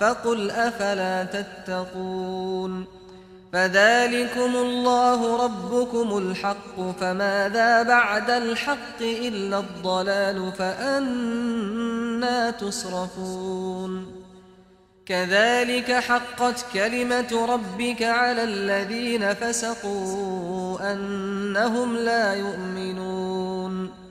فقل أفلا تتقون فذلكم الله ربكم الحق فماذا بعد الحق إلا الضلال فأنا تصرفون كذلك حقت كلمة ربك على الذين فسقوا أنهم لا يؤمنون